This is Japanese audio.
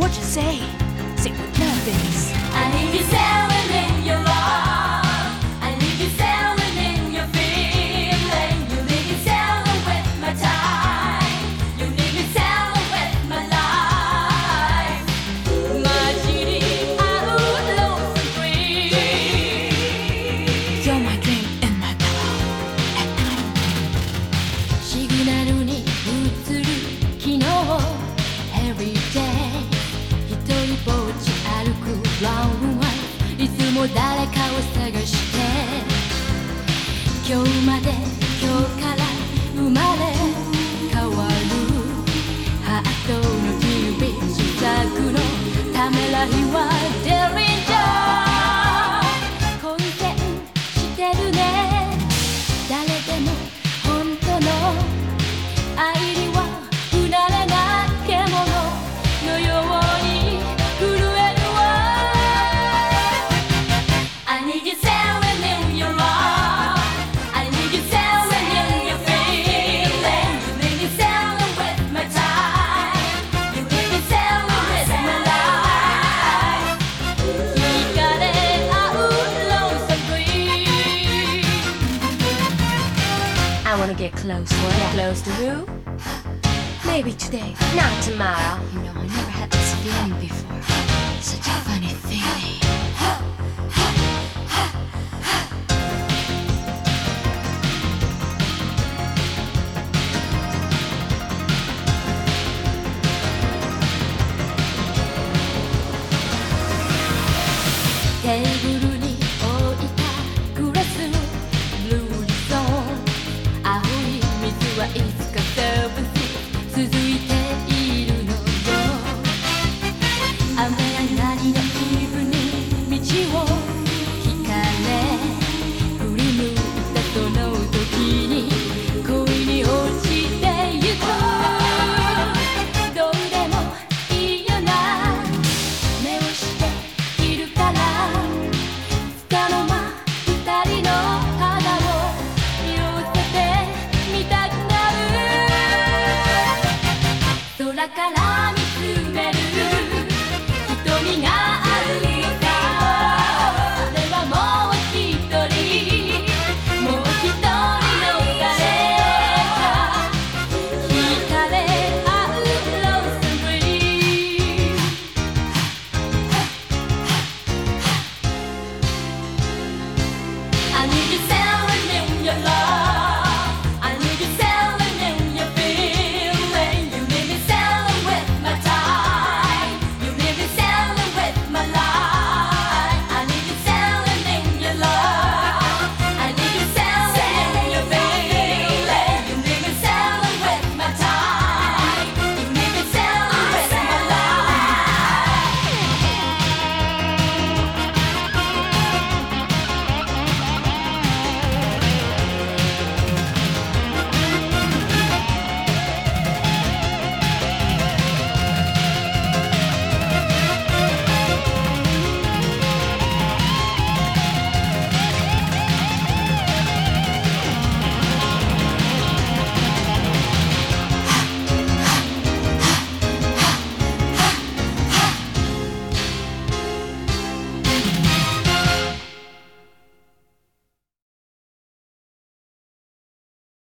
What you say? Say what nothing's. I need you sailing Every day 一人ぼっち歩く Long way いつも誰かを探して今日まで今日から生まれ変わるハートの日々試作のためらいは Danger 混戦してるね。I wanna get close. Close to who? Maybe today. Not tomorrow. Mình